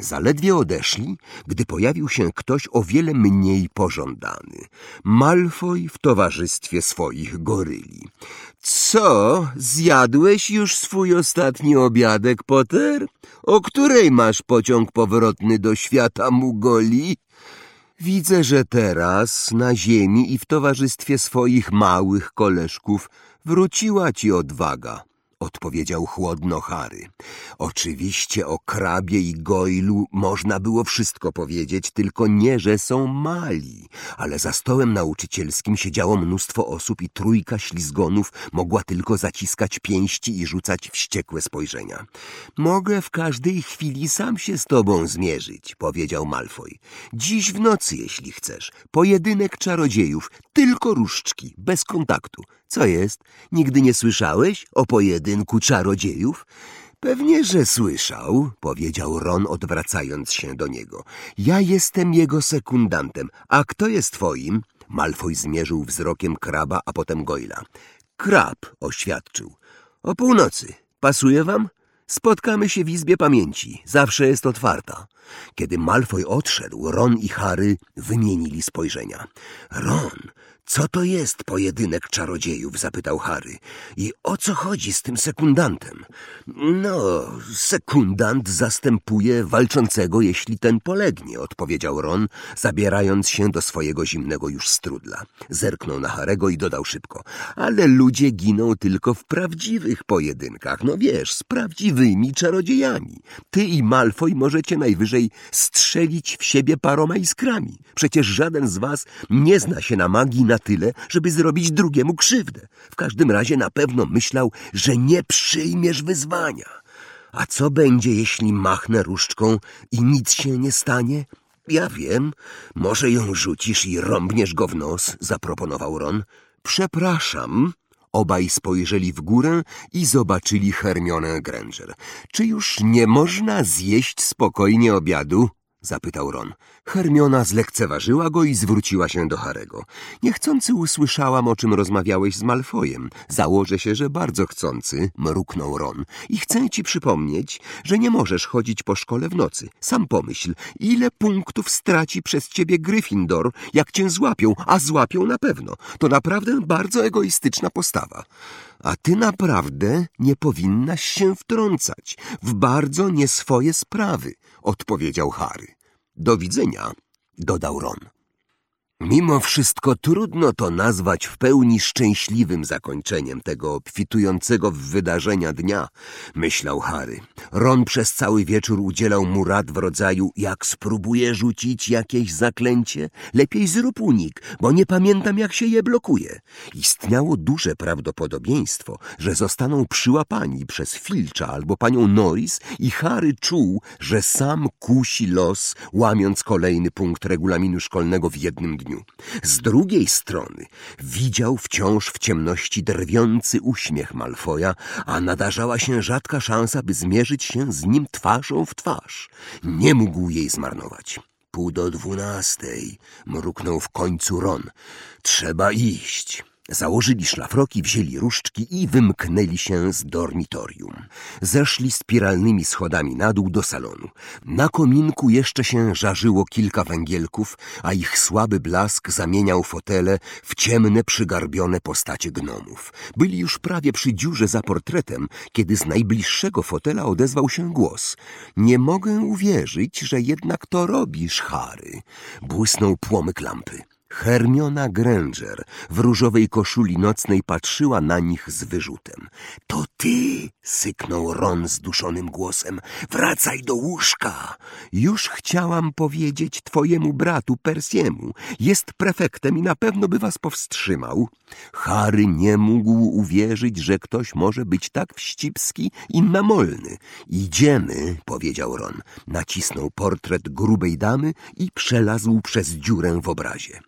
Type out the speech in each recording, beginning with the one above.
Zaledwie odeszli, gdy pojawił się ktoś o wiele mniej pożądany. Malfoy w towarzystwie swoich goryli. Co, zjadłeś już swój ostatni obiadek, Potter? O której masz pociąg powrotny do świata Mugoli? Widzę, że teraz na ziemi i w towarzystwie swoich małych koleżków wróciła ci odwaga odpowiedział chłodno Harry. Oczywiście o krabie i goilu można było wszystko powiedzieć, tylko nie, że są mali. Ale za stołem nauczycielskim siedziało mnóstwo osób i trójka ślizgonów mogła tylko zaciskać pięści i rzucać wściekłe spojrzenia. Mogę w każdej chwili sam się z tobą zmierzyć, powiedział Malfoy. Dziś w nocy, jeśli chcesz. Pojedynek czarodziejów, tylko różdżki, bez kontaktu. Co jest? Nigdy nie słyszałeś o pojedynku czarodziejów? Pewnie, że słyszał, powiedział Ron, odwracając się do niego. Ja jestem jego sekundantem. A kto jest twoim? Malfoy zmierzył wzrokiem kraba, a potem Goyla. Krab, oświadczył. O północy. Pasuje wam? Spotkamy się w Izbie Pamięci. Zawsze jest otwarta. Kiedy Malfoy odszedł, Ron i Harry wymienili spojrzenia. Ron, co to jest pojedynek czarodziejów? zapytał Harry. I o co chodzi z tym sekundantem? No, sekundant zastępuje walczącego, jeśli ten polegnie, odpowiedział Ron, zabierając się do swojego zimnego już strudla. Zerknął na Harego i dodał szybko. Ale ludzie giną tylko w prawdziwych pojedynkach. No wiesz, z prawdziwymi czarodziejami. Ty i Malfoy możecie najwyżej strzelić w siebie paroma iskrami. Przecież żaden z was nie zna się na magii na tyle, żeby zrobić drugiemu krzywdę. W każdym razie na pewno myślał, że nie przyjmiesz wyzwania. A co będzie, jeśli machnę różdżką i nic się nie stanie? Ja wiem, może ją rzucisz i rąbniesz go w nos, zaproponował Ron. Przepraszam. Obaj spojrzeli w górę i zobaczyli Hermionę Granger. Czy już nie można zjeść spokojnie obiadu? Zapytał Ron. Hermiona zlekceważyła go i zwróciła się do Harego. Niechcący usłyszałam, o czym rozmawiałeś z Malfojem. Założę się, że bardzo chcący, mruknął Ron. I chcę ci przypomnieć, że nie możesz chodzić po szkole w nocy. Sam pomyśl, ile punktów straci przez ciebie Gryffindor, jak cię złapią, a złapią na pewno. To naprawdę bardzo egoistyczna postawa. A ty naprawdę nie powinnaś się wtrącać w bardzo nieswoje sprawy, odpowiedział Harry. Do widzenia, dodał Ron. Mimo wszystko trudno to nazwać w pełni szczęśliwym zakończeniem tego obfitującego w wydarzenia dnia, myślał Harry. Ron przez cały wieczór udzielał mu rad w rodzaju jak spróbuję rzucić jakieś zaklęcie, lepiej zrób unik, bo nie pamiętam jak się je blokuje. Istniało duże prawdopodobieństwo, że zostaną przyłapani przez Filcza albo panią Norris i Harry czuł, że sam kusi los, łamiąc kolejny punkt regulaminu szkolnego w jednym dniu. Z drugiej strony widział wciąż w ciemności drwiący uśmiech Malfoja, a nadarzała się rzadka szansa, by zmierzyć się z nim twarzą w twarz. Nie mógł jej zmarnować. Pół do dwunastej, mruknął w końcu Ron. Trzeba iść. Założyli szlafroki, wzięli różdżki i wymknęli się z dormitorium. Zeszli spiralnymi schodami na dół do salonu. Na kominku jeszcze się żarzyło kilka węgielków, a ich słaby blask zamieniał fotele w ciemne, przygarbione postacie gnomów. Byli już prawie przy dziurze za portretem, kiedy z najbliższego fotela odezwał się głos. Nie mogę uwierzyć, że jednak to robisz, Harry. Błysnął płomyk lampy. Hermiona Granger w różowej koszuli nocnej patrzyła na nich z wyrzutem. To ty, syknął Ron zduszonym głosem. Wracaj do łóżka. Już chciałam powiedzieć twojemu bratu Persiemu. Jest prefektem i na pewno by was powstrzymał. Harry nie mógł uwierzyć, że ktoś może być tak wścibski i namolny. Idziemy, powiedział Ron. Nacisnął portret grubej damy i przelazł przez dziurę w obrazie.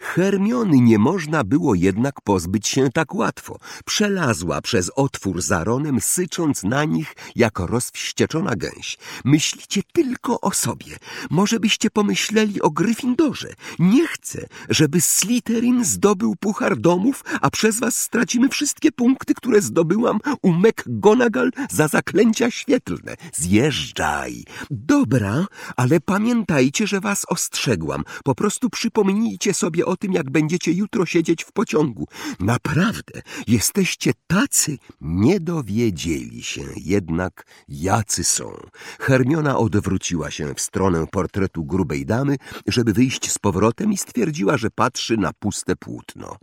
Hermiony nie można było jednak pozbyć się tak łatwo. Przelazła przez otwór za Ronem, sycząc na nich jak rozwścieczona gęś. Myślicie tylko o sobie. Może byście pomyśleli o Gryffindorze. Nie chcę, żeby Slytherin zdobył puchar domów, a przez was stracimy wszystkie punkty, które zdobyłam u McGonagall za zaklęcia świetlne. Zjeżdżaj. Dobra, ale pamiętajcie, że was ostrzegłam. Po prostu przypomnijcie sobie o tym, jak będziecie jutro siedzieć w pociągu. Naprawdę, jesteście tacy. Nie dowiedzieli się jednak, jacy są. Hermiona odwróciła się w stronę portretu grubej damy, żeby wyjść z powrotem i stwierdziła, że patrzy na puste płótno.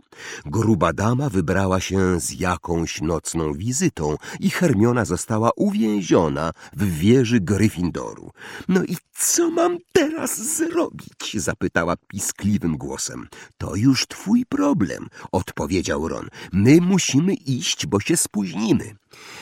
Gruba dama wybrała się z jakąś nocną wizytą i Hermiona została uwięziona w wieży Gryffindoru. No i co mam teraz zrobić? zapytała piskliwym głosem. To już twój problem, odpowiedział Ron. My musimy iść, bo się spóźnimy.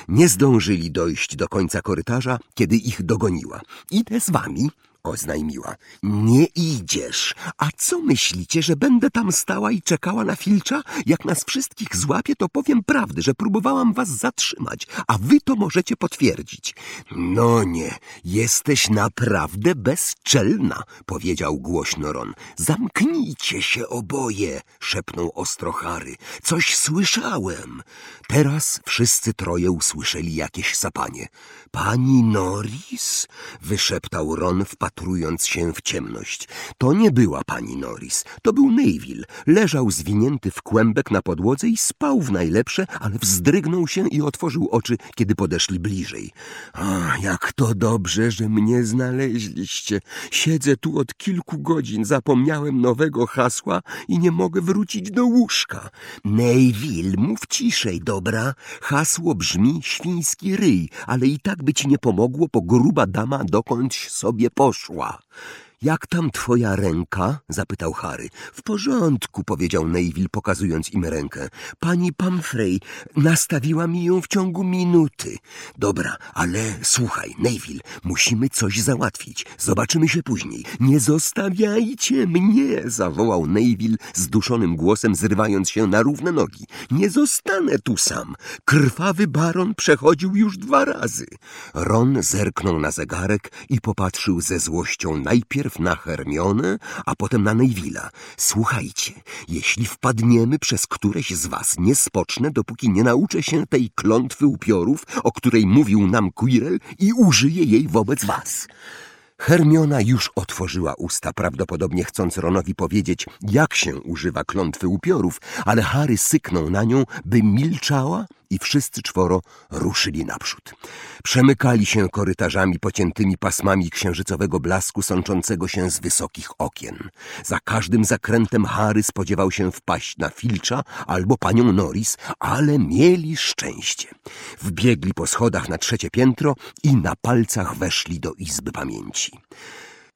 Nie zdążyli dojść do końca korytarza, kiedy ich dogoniła. Idę z wami, oznajmiła. Nie idziesz. A co myślicie, że będę tam stała i czekała na Filcza? Jak nas wszystkich złapie, to powiem prawdę, że próbowałam was zatrzymać, a wy to możecie potwierdzić. No nie, jesteś naprawdę bezczelna, powiedział głośno Ron. Zamknijcie się oboje, szepnął ostro Harry. Coś słyszałem. Teraz wszyscy troje usłyszeli jakieś sapanie. Pani Norris? wyszeptał Ron, wpatrując się w ciemność. To nie była pani Norris, to był Neville. Leżał zwinięty w kłębek na podłodze i spał w najlepsze, ale wzdrygnął się i otworzył oczy, kiedy podeszli bliżej. A, jak to dobrze, że mnie znaleźliście. Siedzę tu od kilku godzin, zapomniałem nowego hasła i nie mogę wrócić do łóżka. Neville, mów ciszej, dobra? Hasło brzmi świński ryj, ale i tak by ci nie pomogło, bo gruba dama dokądś sobie poszła. choix. Jak tam twoja ręka? zapytał Harry. W porządku, powiedział Neville, pokazując im rękę. Pani Pamfrey nastawiła mi ją w ciągu minuty. Dobra, ale słuchaj, Neville, musimy coś załatwić. Zobaczymy się później. Nie zostawiajcie mnie, zawołał Neville zduszonym głosem, zrywając się na równe nogi. Nie zostanę tu sam. Krwawy baron przechodził już dwa razy. Ron zerknął na zegarek i popatrzył ze złością najpierw na Hermionę, a potem na Neville'a. Słuchajcie, jeśli wpadniemy przez któreś z was, nie spocznę, dopóki nie nauczę się tej klątwy upiorów, o której mówił nam Quirrell i użyję jej wobec was. Hermiona już otworzyła usta, prawdopodobnie chcąc Ronowi powiedzieć, jak się używa klątwy upiorów, ale Harry syknął na nią, by milczała i wszyscy czworo ruszyli naprzód. Przemykali się korytarzami pociętymi pasmami księżycowego blasku sączącego się z wysokich okien. Za każdym zakrętem Harry spodziewał się wpaść na Filcza albo panią Norris, ale mieli szczęście. Wbiegli po schodach na trzecie piętro i na palcach weszli do Izby Pamięci.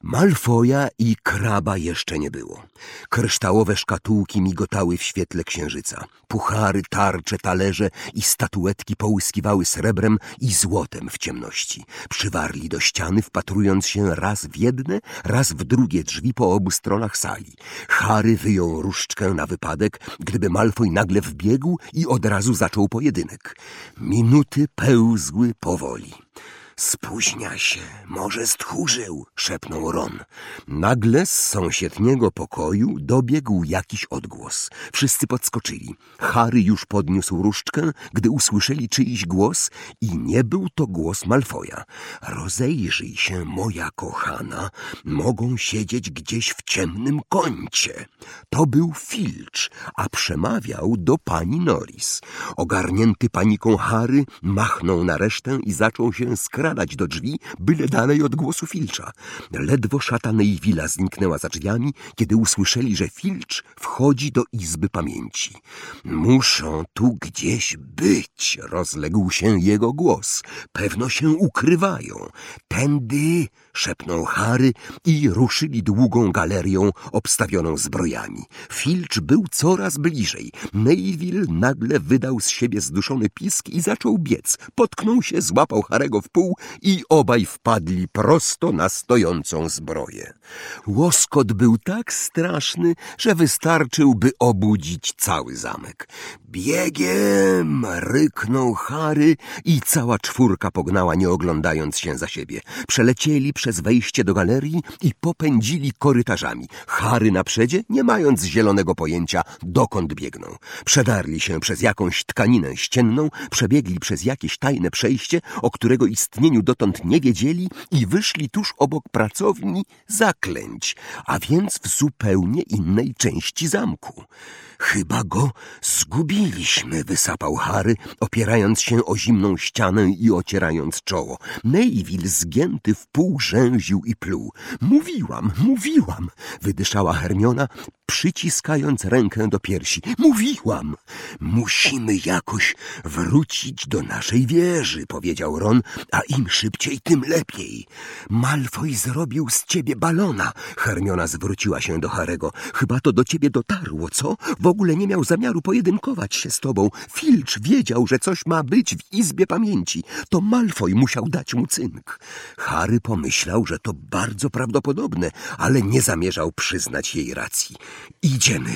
Malfoja i kraba jeszcze nie było. Kryształowe szkatułki migotały w świetle księżyca. Puchary, tarcze, talerze i statuetki połyskiwały srebrem i złotem w ciemności. Przywarli do ściany, wpatrując się raz w jedne, raz w drugie drzwi po obu stronach sali. Harry wyjął różdżkę na wypadek, gdyby Malfoy nagle wbiegł i od razu zaczął pojedynek. Minuty pełzły powoli. Spóźnia się, może stchórzył, szepnął Ron. Nagle z sąsiedniego pokoju dobiegł jakiś odgłos. Wszyscy podskoczyli. Harry już podniósł różdżkę, gdy usłyszeli czyjś głos i nie był to głos Malfoja. Rozejrzyj się, moja kochana, mogą siedzieć gdzieś w ciemnym kącie. To był Filcz, a przemawiał do pani Norris. Ogarnięty paniką Harry machnął na resztę i zaczął się skradać skradać do drzwi, byle dalej od głosu Filcza. Ledwo szata Neivilla zniknęła za drzwiami, kiedy usłyszeli, że Filcz wchodzi do Izby Pamięci. Muszą tu gdzieś być, rozległ się jego głos. Pewno się ukrywają. Tędy, szepnął Harry i ruszyli długą galerią obstawioną zbrojami. Filcz był coraz bliżej. Neville nagle wydał z siebie zduszony pisk i zaczął biec. Potknął się, złapał Harego w pół i obaj wpadli prosto na stojącą zbroję. Łoskot był tak straszny, że wystarczyłby obudzić cały zamek. Biegiem! ryknął Harry i cała czwórka pognała, nie oglądając się za siebie. Przelecieli przez wejście do galerii i popędzili korytarzami. Harry na przedzie, nie mając zielonego pojęcia, dokąd biegną. Przedarli się przez jakąś tkaninę ścienną, przebiegli przez jakieś tajne przejście, o którego dotąd nie wiedzieli i wyszli tuż obok pracowni zaklęć, a więc w zupełnie innej części zamku. Chyba go zgubiliśmy, wysapał Harry, opierając się o zimną ścianę i ocierając czoło. Neville zgięty w pół rzęził i pluł. Mówiłam, mówiłam, wydyszała Hermiona, przyciskając rękę do piersi. Mówiłam! Musimy jakoś wrócić do naszej wieży, powiedział Ron, a im szybciej, tym lepiej. Malfoy zrobił z ciebie balona. Hermiona zwróciła się do Harego. Chyba to do ciebie dotarło, co? Ogóle nie miał zamiaru pojedynkować się z tobą. Filcz wiedział, że coś ma być w Izbie Pamięci. To Malfoy musiał dać mu cynk. Harry pomyślał, że to bardzo prawdopodobne, ale nie zamierzał przyznać jej racji. Idziemy.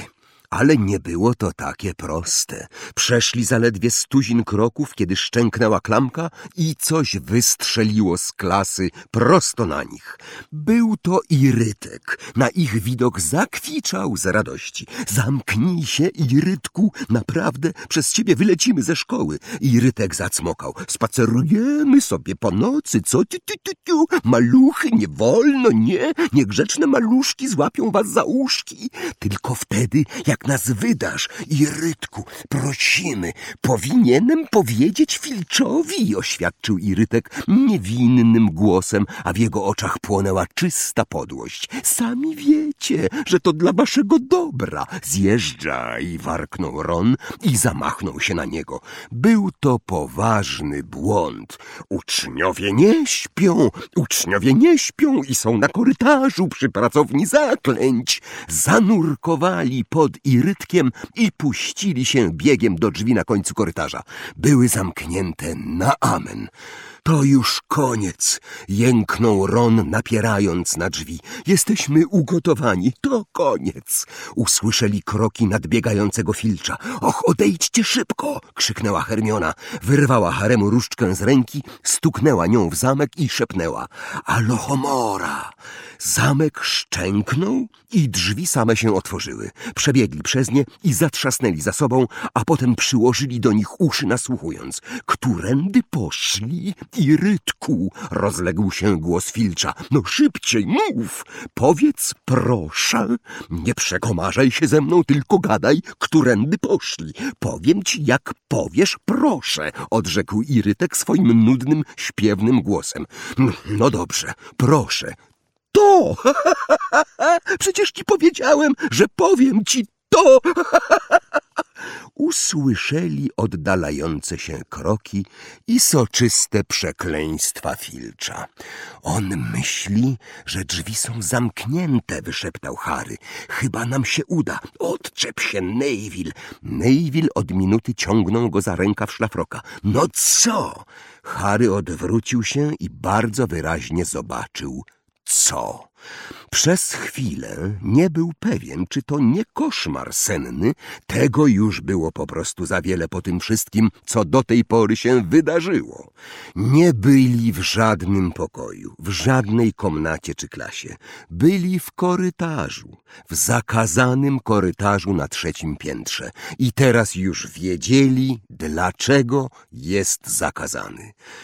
Ale nie było to takie proste. Przeszli zaledwie stuzin kroków, kiedy szczęknęła klamka i coś wystrzeliło z klasy prosto na nich. Był to Irytek. Na ich widok zakwiczał z radości. Zamknij się, Irytku, naprawdę przez ciebie wylecimy ze szkoły. Irytek zacmokał. Spacerujemy sobie po nocy, co? Tiu, tiu, tiu, tiu. Maluchy, nie wolno, nie. Niegrzeczne maluszki złapią was za uszki. Tylko wtedy, jak nas wydasz, Irytku, prosimy, powinienem powiedzieć Filczowi, oświadczył Irytek niewinnym głosem, a w jego oczach płonęła czysta podłość. Sami wiecie, że to dla waszego dobra. Zjeżdżaj, warknął Ron i zamachnął się na niego. Był to poważny błąd. Uczniowie nie śpią, uczniowie nie śpią i są na korytarzu przy pracowni zaklęć. Zanurkowali pod Irytkiem i puścili się biegiem do drzwi na końcu korytarza. Były zamknięte na amen. To już koniec, jęknął Ron, napierając na drzwi. Jesteśmy ugotowani, to koniec. Usłyszeli kroki nadbiegającego filcza. Och, odejdźcie szybko, krzyknęła Hermiona. Wyrwała Haremu różdżkę z ręki, stuknęła nią w zamek i szepnęła. Alohomora! Zamek szczęknął i drzwi same się otworzyły. Przebiegli przez nie i zatrzasnęli za sobą, a potem przyłożyli do nich uszy nasłuchując. Którędy poszli? Irytku, rozległ się głos Filcza. No szybciej, mów! Powiedz proszę. Nie przekomarzaj się ze mną, tylko gadaj, którędy poszli. Powiem ci, jak powiesz proszę, odrzekł Irytek swoim nudnym, śpiewnym głosem. No dobrze, proszę, to! Przecież ci powiedziałem, że powiem ci to! Usłyszeli oddalające się kroki i soczyste przekleństwa Filcza. On myśli, że drzwi są zamknięte, wyszeptał Harry. Chyba nam się uda. Odczep się, Neville. Neville od minuty ciągnął go za rękaw szlafroka. No co? Harry odwrócił się i bardzo wyraźnie zobaczył co? Przez chwilę nie był pewien, czy to nie koszmar senny. Tego już było po prostu za wiele po tym wszystkim, co do tej pory się wydarzyło. Nie byli w żadnym pokoju, w żadnej komnacie czy klasie. Byli w korytarzu, w zakazanym korytarzu na trzecim piętrze. I teraz już wiedzieli, dlaczego jest zakazany.